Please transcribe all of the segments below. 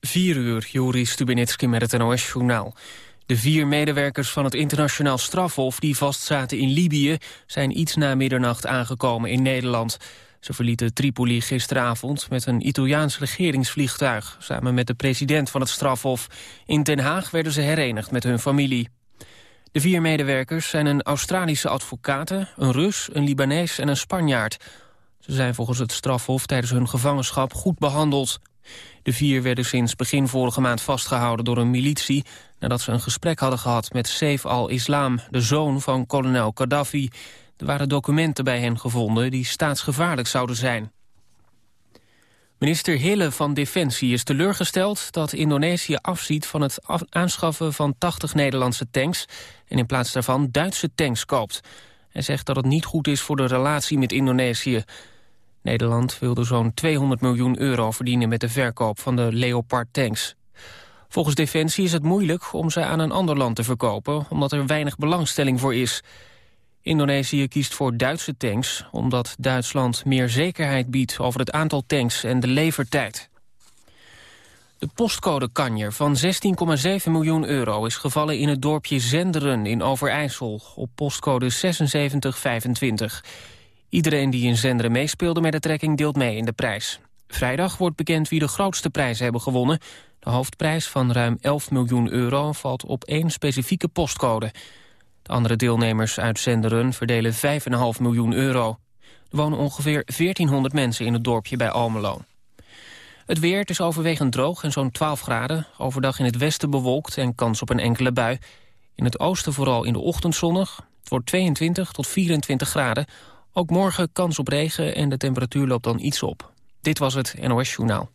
4 uur, Juri Stubenitski met het NOS-journaal. De vier medewerkers van het internationaal strafhof die vastzaten in Libië... zijn iets na middernacht aangekomen in Nederland. Ze verlieten Tripoli gisteravond met een Italiaans regeringsvliegtuig... samen met de president van het strafhof. In Den Haag werden ze herenigd met hun familie. De vier medewerkers zijn een Australische advocaat, een Rus, een Libanees en een Spanjaard. Ze zijn volgens het strafhof tijdens hun gevangenschap goed behandeld. De vier werden sinds begin vorige maand vastgehouden door een militie... nadat ze een gesprek hadden gehad met Saif al-Islam, de zoon van kolonel Gaddafi. Er waren documenten bij hen gevonden die staatsgevaarlijk zouden zijn. Minister Hille van Defensie is teleurgesteld dat Indonesië afziet van het aanschaffen van 80 Nederlandse tanks en in plaats daarvan Duitse tanks koopt. Hij zegt dat het niet goed is voor de relatie met Indonesië. Nederland wilde zo'n 200 miljoen euro verdienen met de verkoop van de Leopard-tanks. Volgens Defensie is het moeilijk om ze aan een ander land te verkopen... omdat er weinig belangstelling voor is. Indonesië kiest voor Duitse tanks... omdat Duitsland meer zekerheid biedt over het aantal tanks en de levertijd. De postcode kanjer van 16,7 miljoen euro is gevallen in het dorpje Zenderen in Overijssel... op postcode 7625. Iedereen die in Zenderen meespeelde met de trekking deelt mee in de prijs. Vrijdag wordt bekend wie de grootste prijzen hebben gewonnen. De hoofdprijs van ruim 11 miljoen euro valt op één specifieke postcode. De andere deelnemers uit Zenderen verdelen 5,5 miljoen euro. Er wonen ongeveer 1400 mensen in het dorpje bij Almelo. Het weer is overwegend droog en zo'n 12 graden. Overdag in het westen bewolkt en kans op een enkele bui. In het oosten vooral in de ochtend zonnig. Het wordt 22 tot 24 graden. Ook morgen kans op regen en de temperatuur loopt dan iets op. Dit was het NOS Journaal.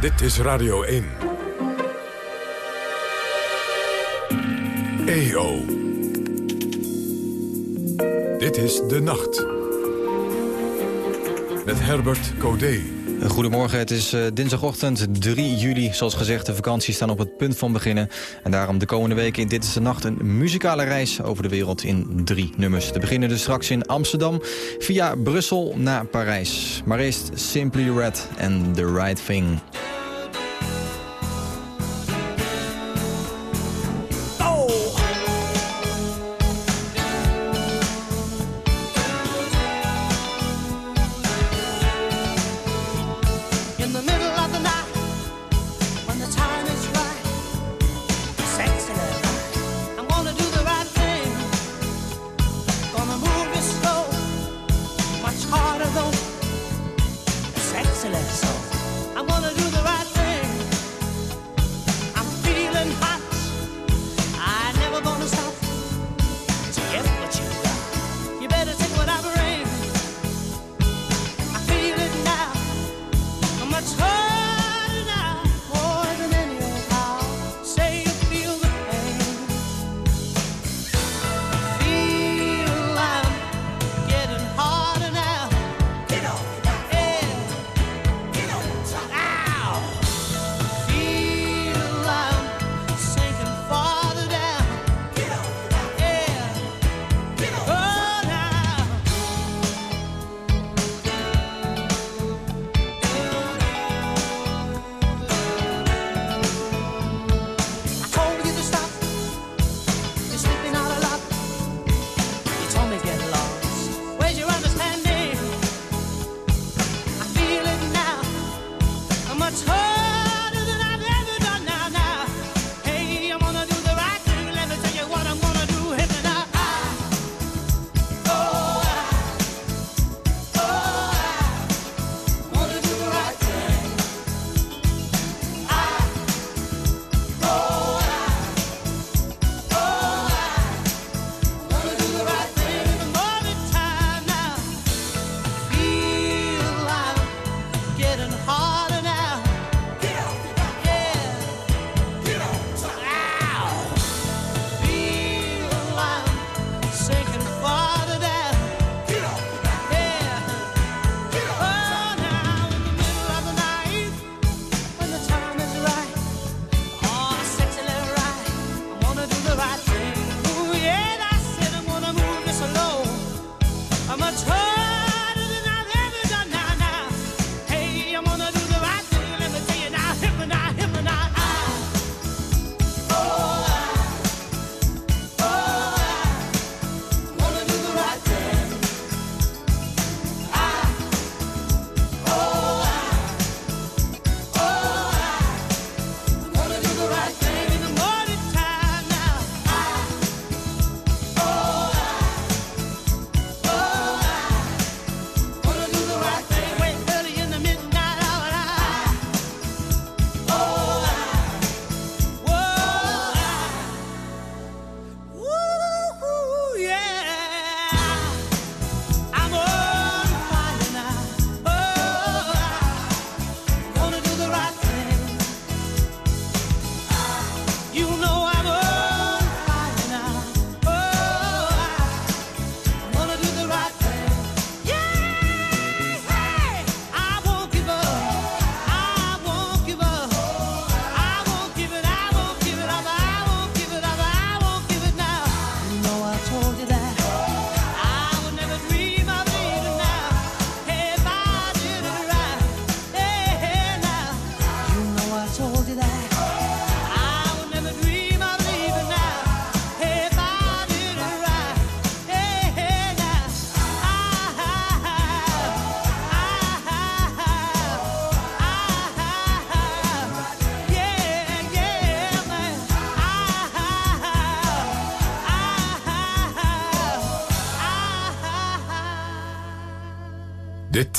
Dit is Radio 1. EO. Dit is De Nacht. Met Herbert Codé. Goedemorgen, het is uh, dinsdagochtend 3 juli. Zoals gezegd, de vakanties staan op het punt van beginnen. En daarom de komende weken in Dit is de Nacht een muzikale reis over de wereld in drie nummers. Te beginnen dus straks in Amsterdam, via Brussel naar Parijs. Maar eerst Simply Red and The Right Thing.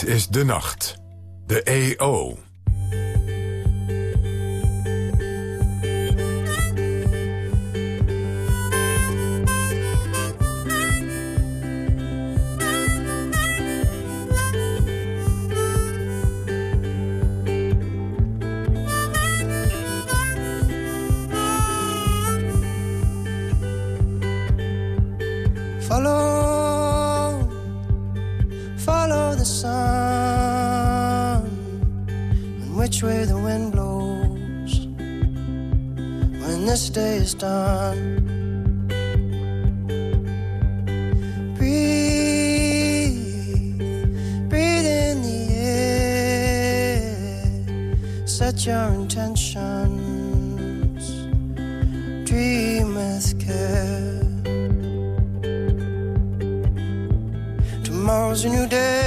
Is De Nacht. De EO. Set your intentions, dream with care. Tomorrow's a new day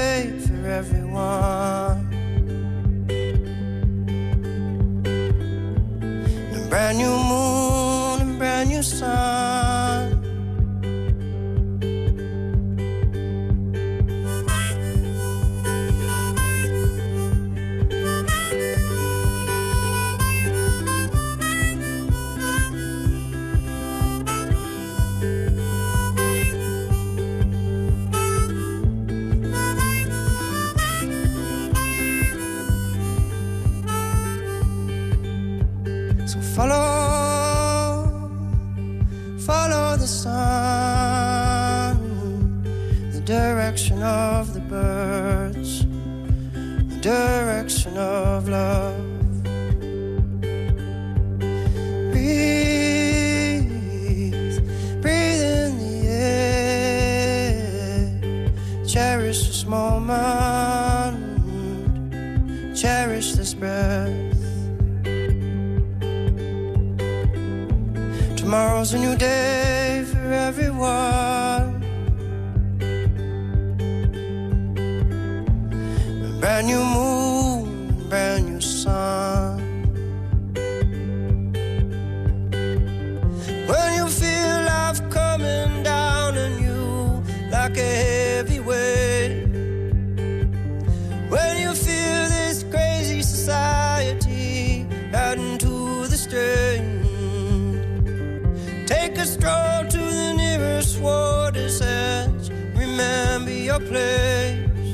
a stroll to the nearest water's edge. Remember your place.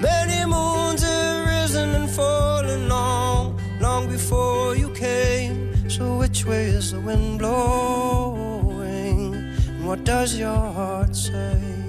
Many moons have risen and fallen long, long before you came. So which way is the wind blowing? And what does your heart say?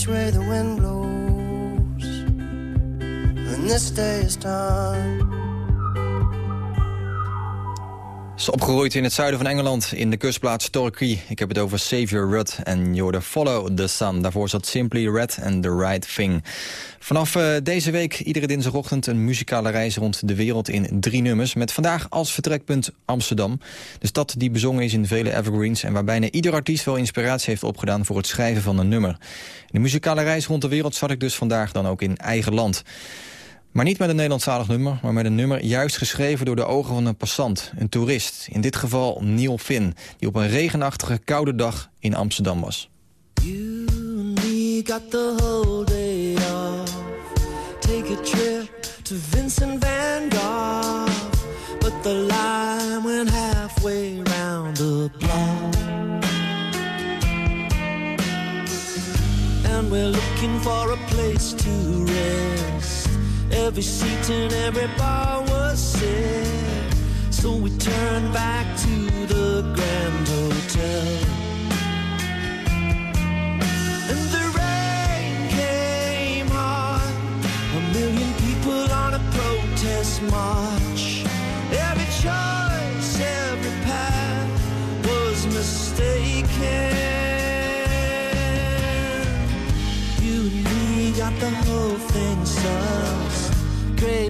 Which way the wind blows when this day is done. Is opgegroeid in het zuiden van Engeland, in de kustplaats Torquay. Ik heb het over Xavier Rudd en Jordan Follow the Sun. Daarvoor zat Simply Red and The Right Thing. Vanaf uh, deze week iedere dinsdagochtend een muzikale reis rond de wereld in drie nummers. Met vandaag als vertrekpunt Amsterdam. De stad die bezongen is in vele evergreens en waar bijna ieder artiest wel inspiratie heeft opgedaan voor het schrijven van een nummer. De muzikale reis rond de wereld zat ik dus vandaag dan ook in eigen land. Maar niet met een Nederlandstalig nummer, maar met een nummer juist geschreven door de ogen van een passant, een toerist. In dit geval Neil Finn, die op een regenachtige koude dag in Amsterdam was. You got the whole day a trip to Vincent van Gogh. But the line went halfway round the block. And we're looking for a place to rest. Every seat in every bar was set. So we turned back to the Grand Hotel.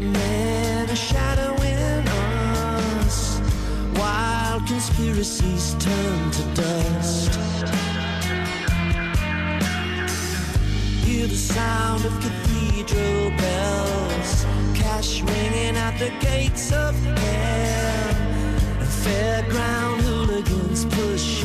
Great men are shadowing us. Wild conspiracies turn to dust. Hear the sound of cathedral bells, cash ringing at the gates of hell. Fairground hooligans push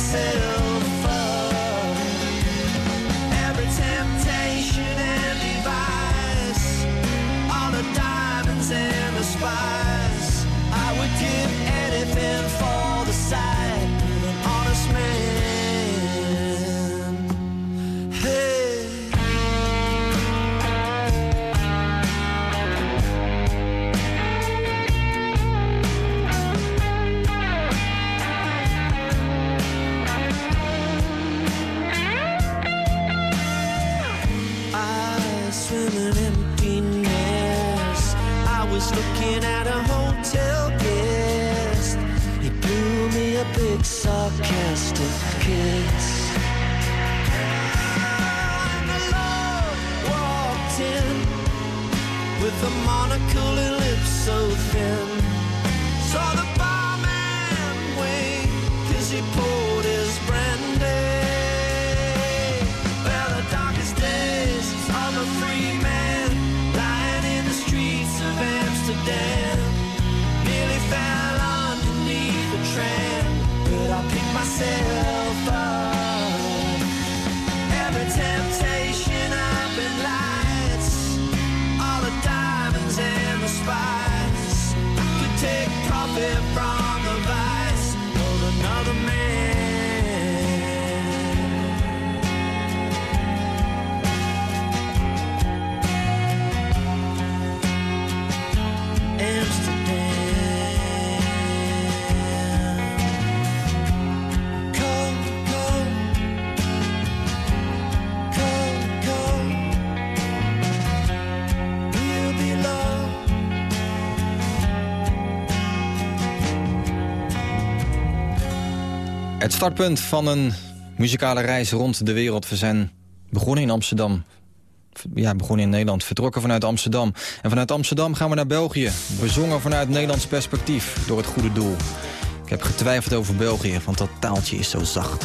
myself was looking at a hotel guest. He blew me a big sarcastic kiss. And the Lord walked in with a monocle and lips so thin. Saw the barman wink as he poured myself Het startpunt van een muzikale reis rond de wereld. We zijn begonnen in Amsterdam. Ja, begonnen in Nederland. Vertrokken vanuit Amsterdam. En vanuit Amsterdam gaan we naar België. Bezongen vanuit Nederlands perspectief. Door het goede doel. Ik heb getwijfeld over België, want dat taaltje is zo zacht.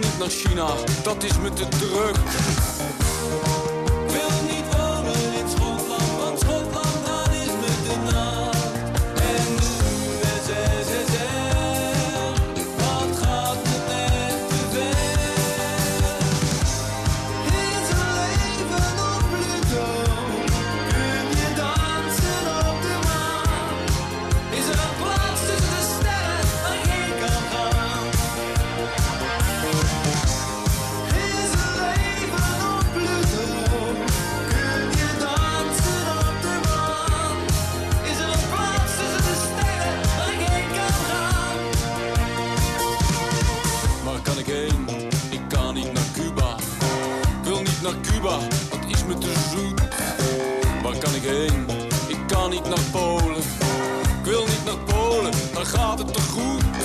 wil niet naar China, dat is me te druk. kan ik heen? Ik kan niet naar Polen. Ik wil niet naar Polen, Dan gaat het toch goed?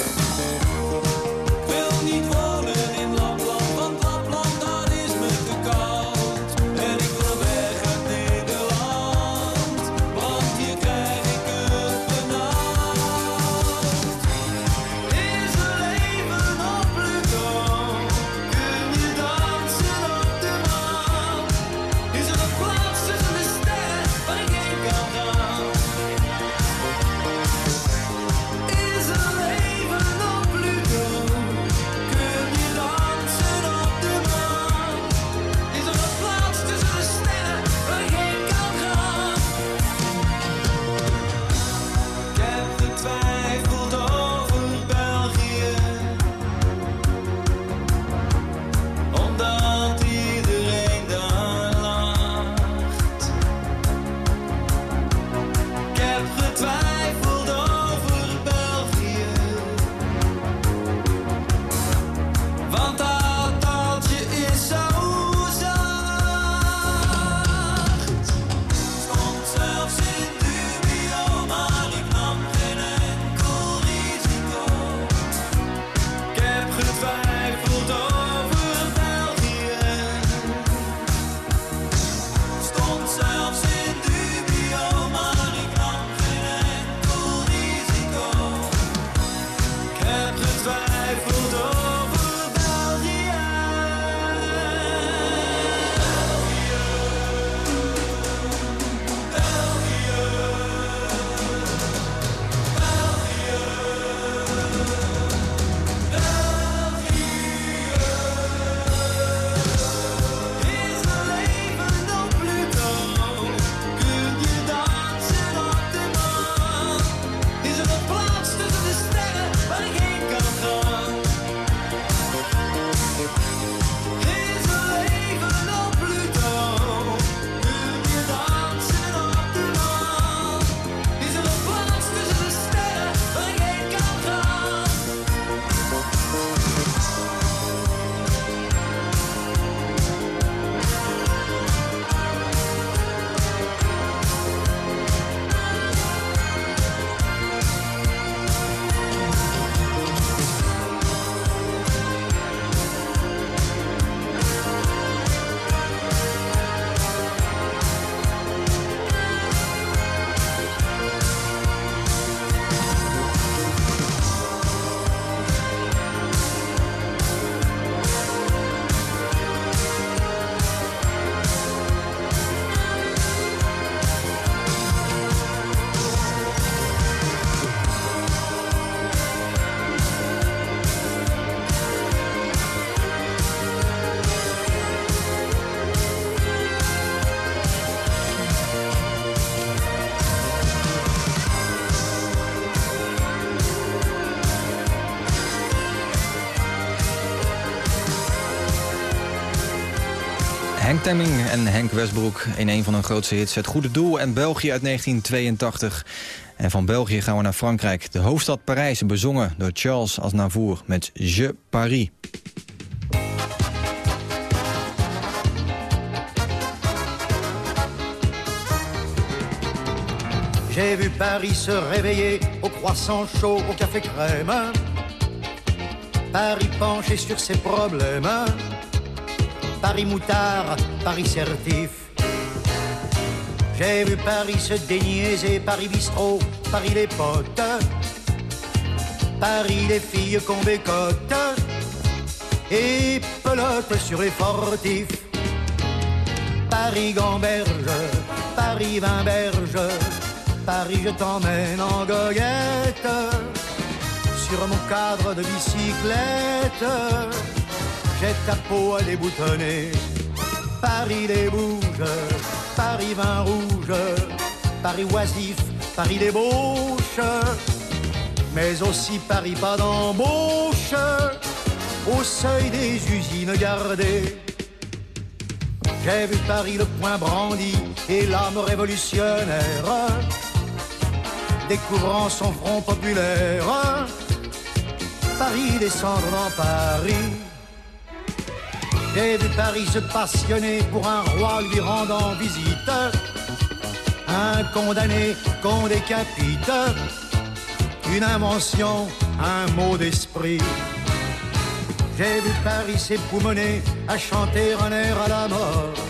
Henk Temming en Henk Westbroek in een van hun grootste hits... Het Goede Doel en België uit 1982. En van België gaan we naar Frankrijk. De hoofdstad Parijs, bezongen door Charles Aznavour met Je Paris. J'ai vu Paris se réveiller au croissant chaud, au café crème. Paris penché sur ses problèmes. Paris moutard, Paris certif. J'ai vu Paris se déniaiser, Paris bistrot, Paris les potes. Paris les filles qu'on bécote. Et pelote sur les fortifs. Paris gamberge, Paris vinberge. Paris, je t'emmène en goguette sur mon cadre de bicyclette. J'ai ta peau à déboutonner. Paris les bouges, Paris vin rouge, Paris oisif, Paris débauche, mais aussi Paris pas d'embauche au seuil des usines gardées. J'ai vu Paris le poing brandi et l'âme révolutionnaire découvrant son front populaire. Paris descendre dans Paris. J'ai vu Paris se passionner pour un roi lui rendant visite. Un condamné qu'on décapite. une invention, un mot d'esprit. J'ai vu Paris s'époumoner à chanter un air à la mode.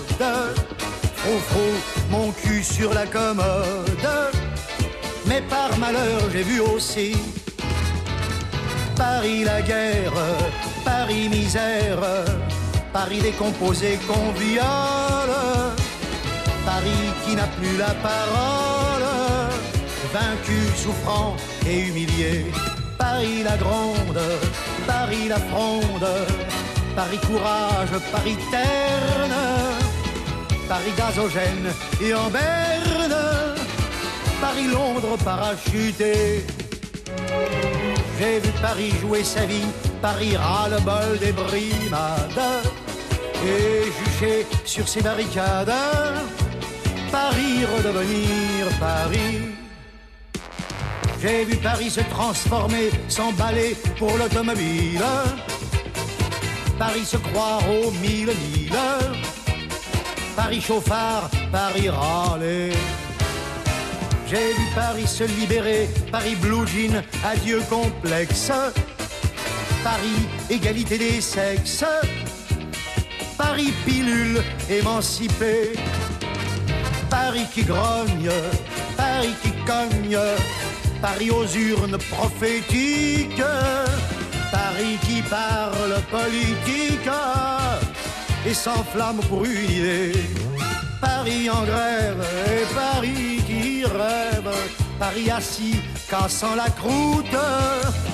Faux, mon cul sur la commode. Mais par malheur, j'ai vu aussi Paris la guerre, Paris misère, Paris décomposé qu'on Paris qui n'a plus la parole, vaincu, souffrant et humilié. Paris la gronde, Paris la fronde, Paris courage, Paris terne, Paris gazogène et en berne, Paris Londres parachuté. J'ai vu Paris jouer sa vie, Paris ras le bol des brimades et juché sur ses barricades, Paris redevenir Paris. J'ai vu Paris se transformer, s'emballer pour l'automobile. Paris se croire aux mille mille. Paris chauffard, Paris râler. J'ai vu Paris se libérer, Paris blue jean, adieu complexe. Paris égalité des sexes. Paris pilule émancipée. Paris qui grogne, Paris qui cogne. Paris aux urnes prophétiques, Paris qui parle politique et s'enflamme pour. Paris en grève et Paris qui rêve, Paris assis cassant la croûte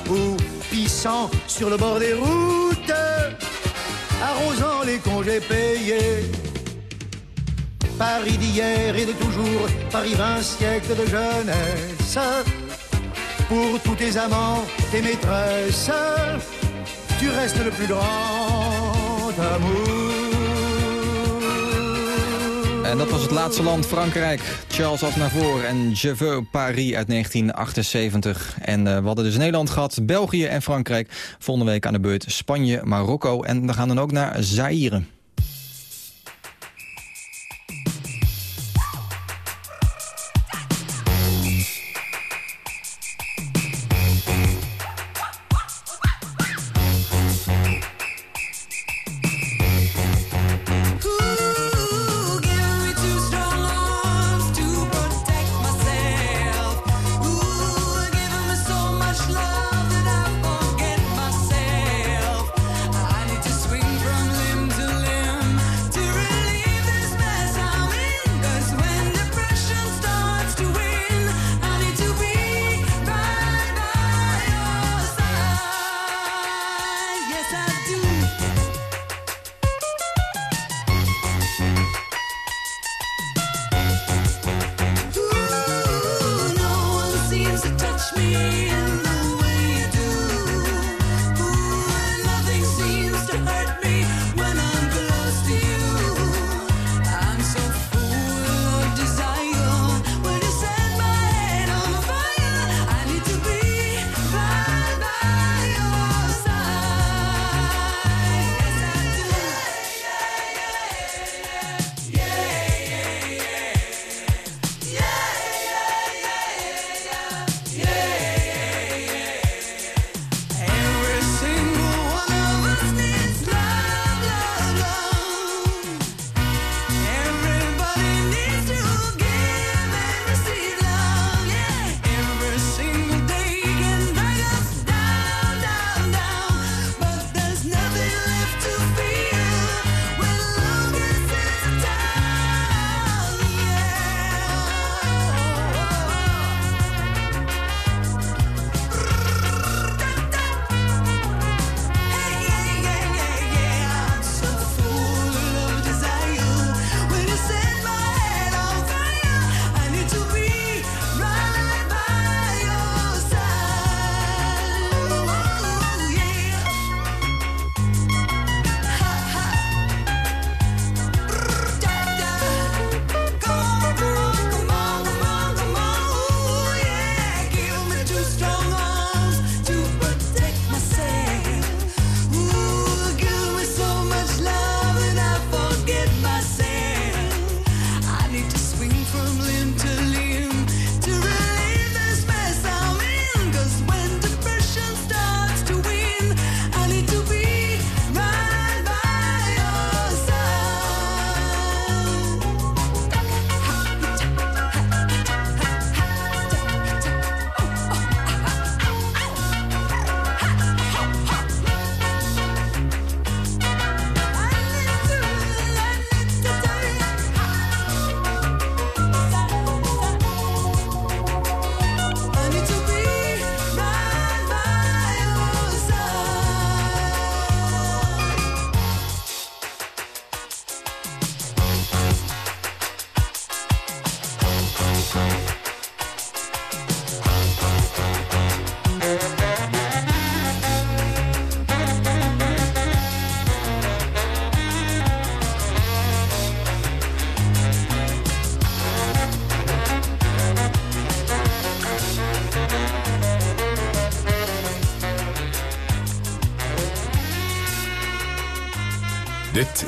ou pissant sur le bord des routes, arrosant les congés payés. Paris d'hier et de toujours, Paris vingt siècles de jeunesse pour tous tes amants, tes maîtresses, tu restes le plus grand amour. En dat was het laatste land, Frankrijk. Charles Aznavour en Je Paris uit 1978. En uh, we hadden dus Nederland gehad, België en Frankrijk. Volgende week aan de beurt Spanje, Marokko en we gaan dan ook naar Zaire.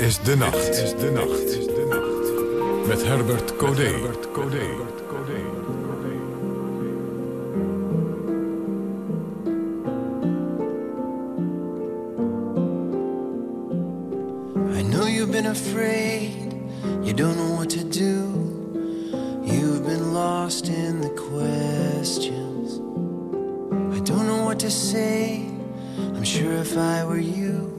It's is de nacht. Dit is de nacht. Is de nacht. Met Herbert Codé. Herbert Codé. I know you've been afraid. You don't know what to do. You've been lost in the questions. I don't know what to say. I'm sure if I were you.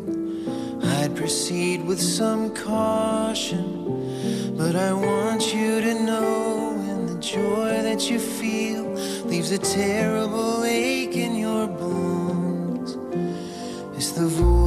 I'd proceed with some caution, but I want you to know when the joy that you feel leaves a terrible ache in your bones. It's the voice.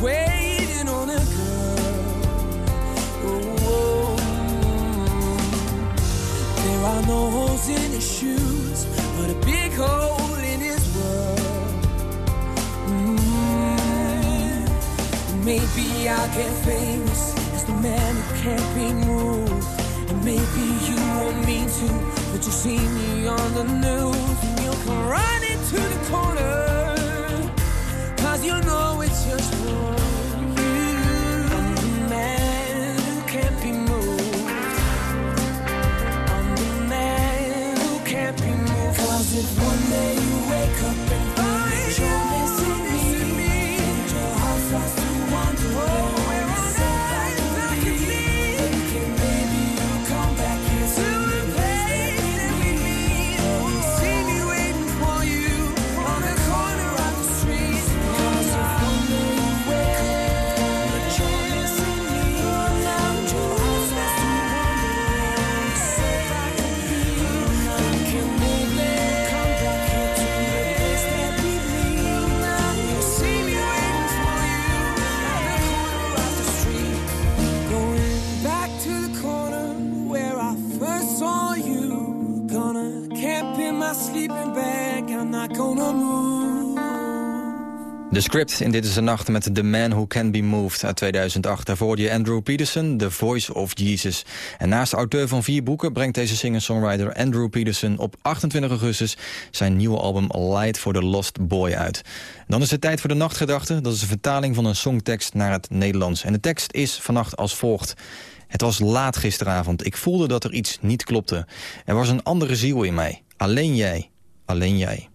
waiting on a girl. Oh, there are no holes in his shoes, but a big hole in his world. Mm. Maybe I'll get famous as the man who can't be moved. And maybe you want me to, but you see me on the news and you'll come running to the corner. Cause you know it's just for you. I'm the man who can't be moved. I'm the man who can't be moved. Cause if one day you wake up De script in Dit is de Nacht met The Man Who Can Be Moved uit 2008. Daarvoor je Andrew Peterson, The Voice of Jesus. En naast auteur van vier boeken brengt deze singer-songwriter Andrew Peterson op 28 augustus zijn nieuwe album Light for the Lost Boy uit. Dan is het tijd voor de nachtgedachte. Dat is een vertaling van een songtekst naar het Nederlands. En de tekst is vannacht als volgt. Het was laat gisteravond. Ik voelde dat er iets niet klopte. Er was een andere ziel in mij. Alleen jij. Alleen jij.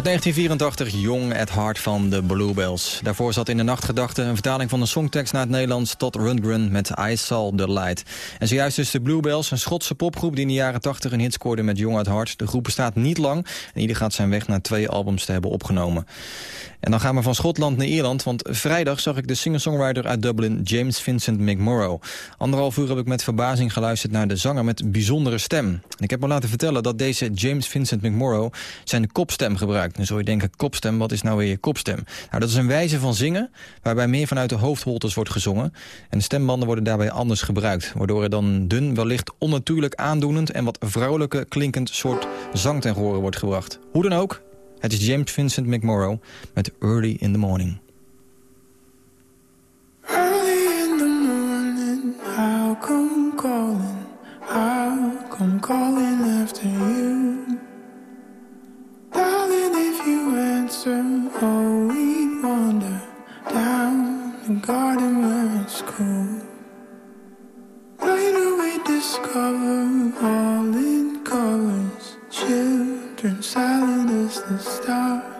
Uit 1984 Jong at Heart van de Bluebells. Daarvoor zat in de nachtgedachte een vertaling van de songtekst naar het Nederlands tot Rundgren met I Saw the Light. En zojuist dus de Bluebells, een Schotse popgroep die in de jaren 80 een hit scoorde met Jong at Heart. De groep bestaat niet lang en ieder gaat zijn weg naar twee albums te hebben opgenomen. En dan gaan we van Schotland naar Ierland, want vrijdag zag ik de singer-songwriter uit Dublin, James Vincent McMorrow. Anderhalf uur heb ik met verbazing geluisterd naar de zanger met bijzondere stem. En ik heb me laten vertellen dat deze James Vincent McMorrow zijn kopstem gebruikt. Dan zul je denken, kopstem, wat is nou weer je kopstem? Nou, dat is een wijze van zingen waarbij meer vanuit de hoofdholtes wordt gezongen. En de stembanden worden daarbij anders gebruikt, waardoor er dan dun, wellicht onnatuurlijk aandoenend en wat vrouwelijke klinkend soort zang ten horen wordt gebracht. Hoe dan ook, het is James Vincent McMorrow met Early in the Morning. Early in the morning, I'll come calling, I'll come calling after you. Darling, if you answer, oh, we wander down the garden where it's cool. Later we discover all in colors, children silent as the stars.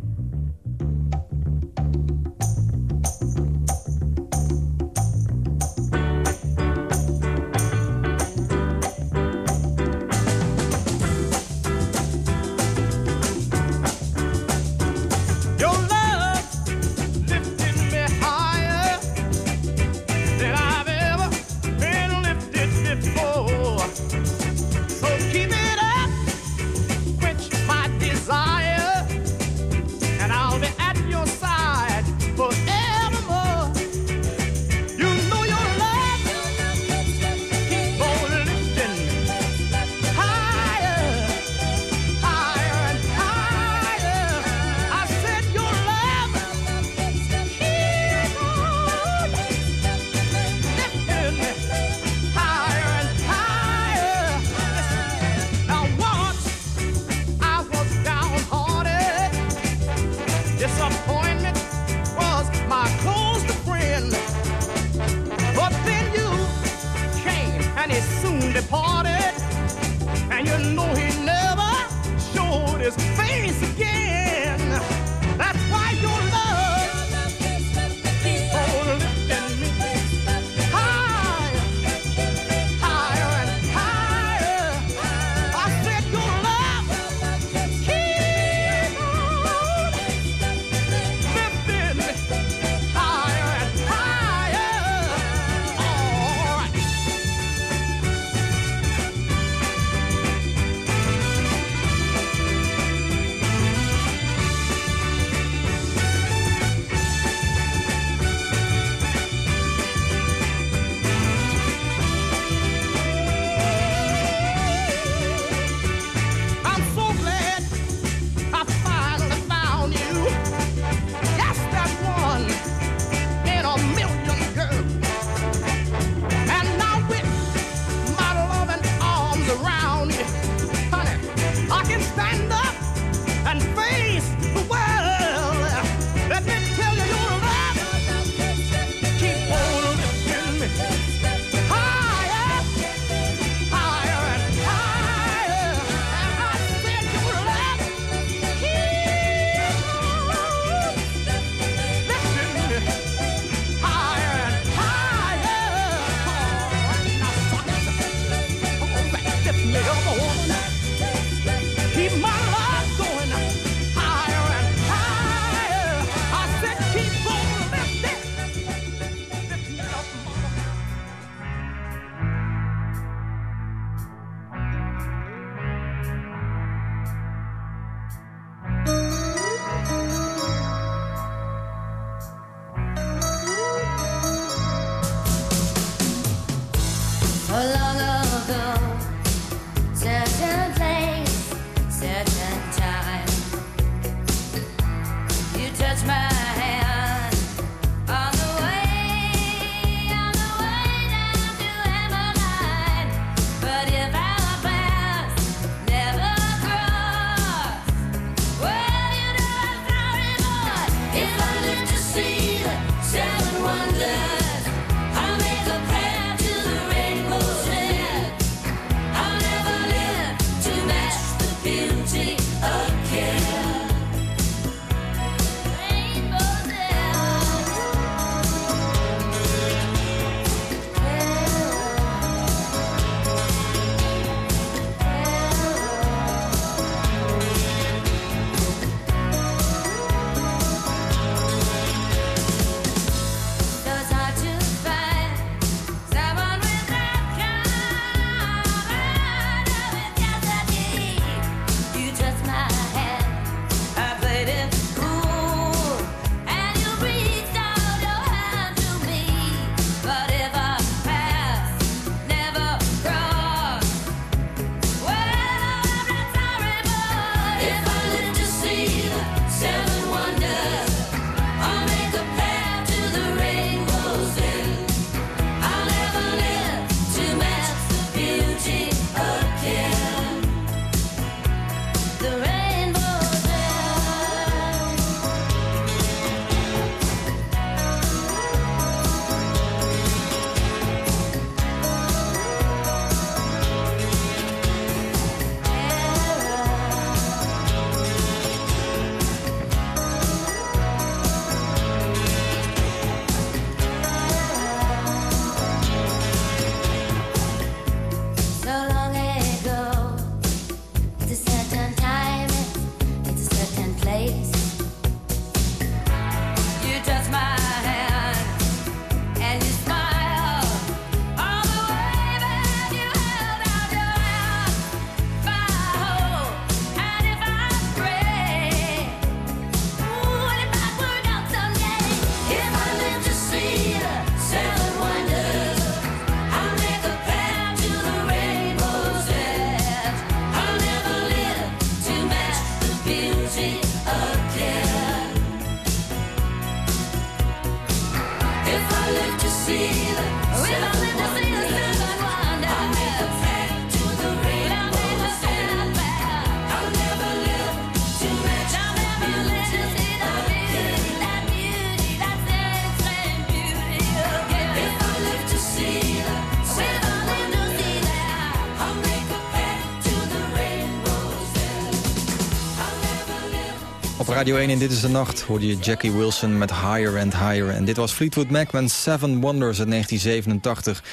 Radio 1 in Dit is de Nacht hoorde je Jackie Wilson met Higher and Higher. En dit was Fleetwood Mac met Seven Wonders uit 1987.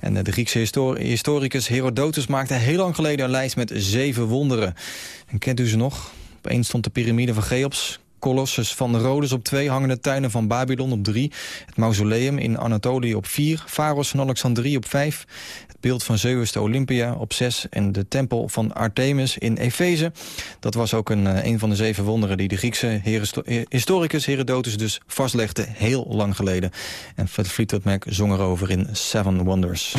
En eh, de Griekse historicus Herodotus maakte heel lang geleden een lijst met zeven wonderen. En kent u ze nog? Op stond de piramide van Cheops. Colossus van Rhodes op 2, hangende tuinen van Babylon op 3... het mausoleum in Anatolië op 4, Pharos van Alexandrië op 5... beeld van Zeus de Olympia op 6 en de tempel van Artemis in Efeze. Dat was ook een, eh, een van de zeven wonderen die de Griekse historicus Herodotus dus vastlegde heel lang geleden. En Fleetwood Mac zong erover in Seven Wonders.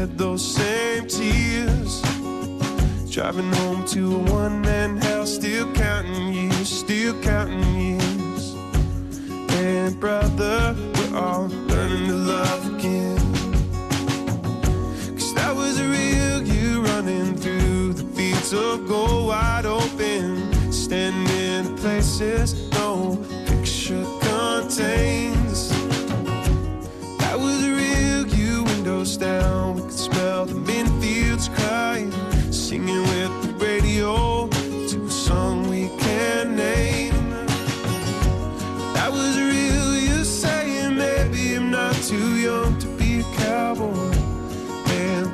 shed those same tears. Driving home to a one man house, still counting years, still counting years. And brother, we're all learning to love again. Cause that was a real you running through the fields of gold wide open. Standing in places no picture contains. That was a real you, windows down.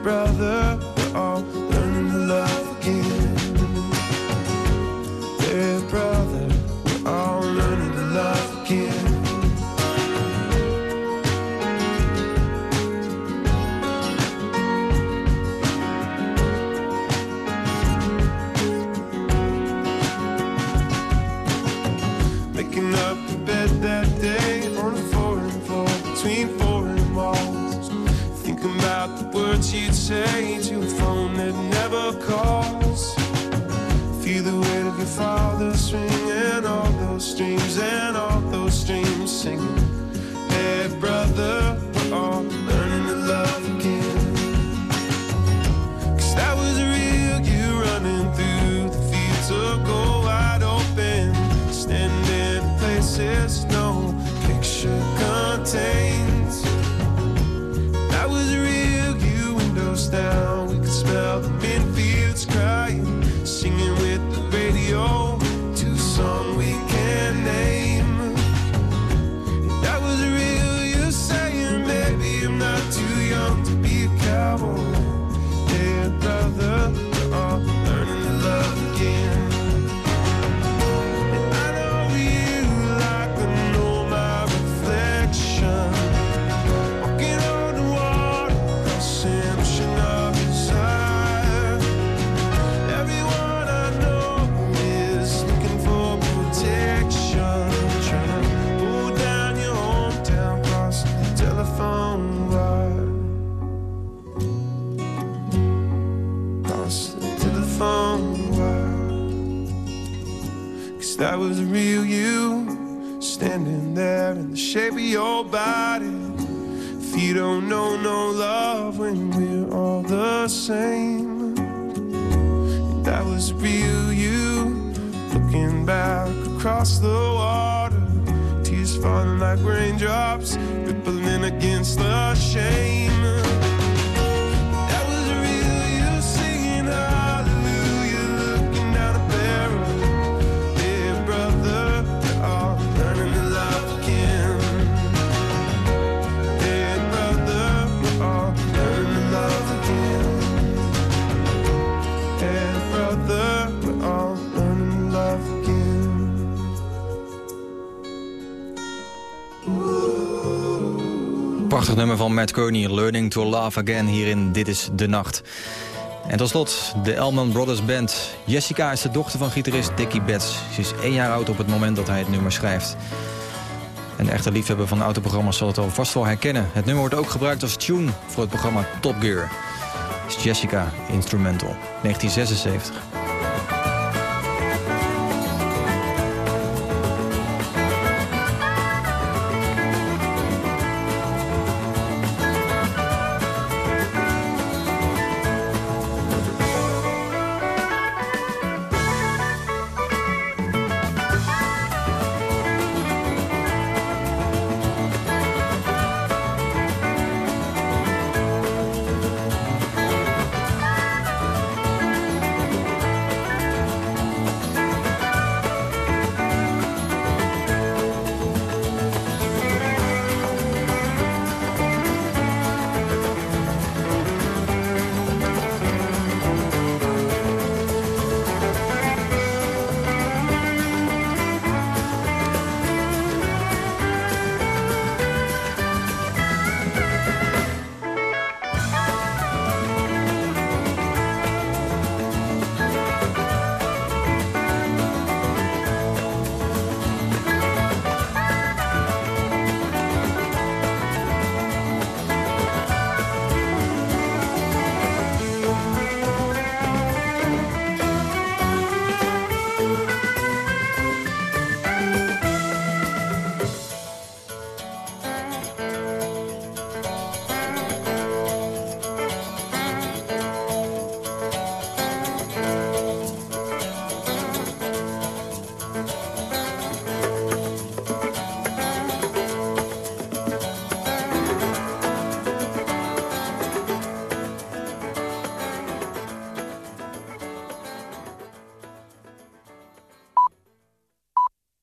brother. say to a phone that never calls. Feel the weight of your father. Matt Kearney, Learning to Love Again, hier in Dit is de Nacht. En tot slot, de Elman Brothers Band. Jessica is de dochter van gitarist Dickie Betts. Ze is één jaar oud op het moment dat hij het nummer schrijft. Een echte liefhebber van autoprogramma's zal het al vast wel herkennen. Het nummer wordt ook gebruikt als tune voor het programma Top Gear. Is Jessica Instrumental, 1976.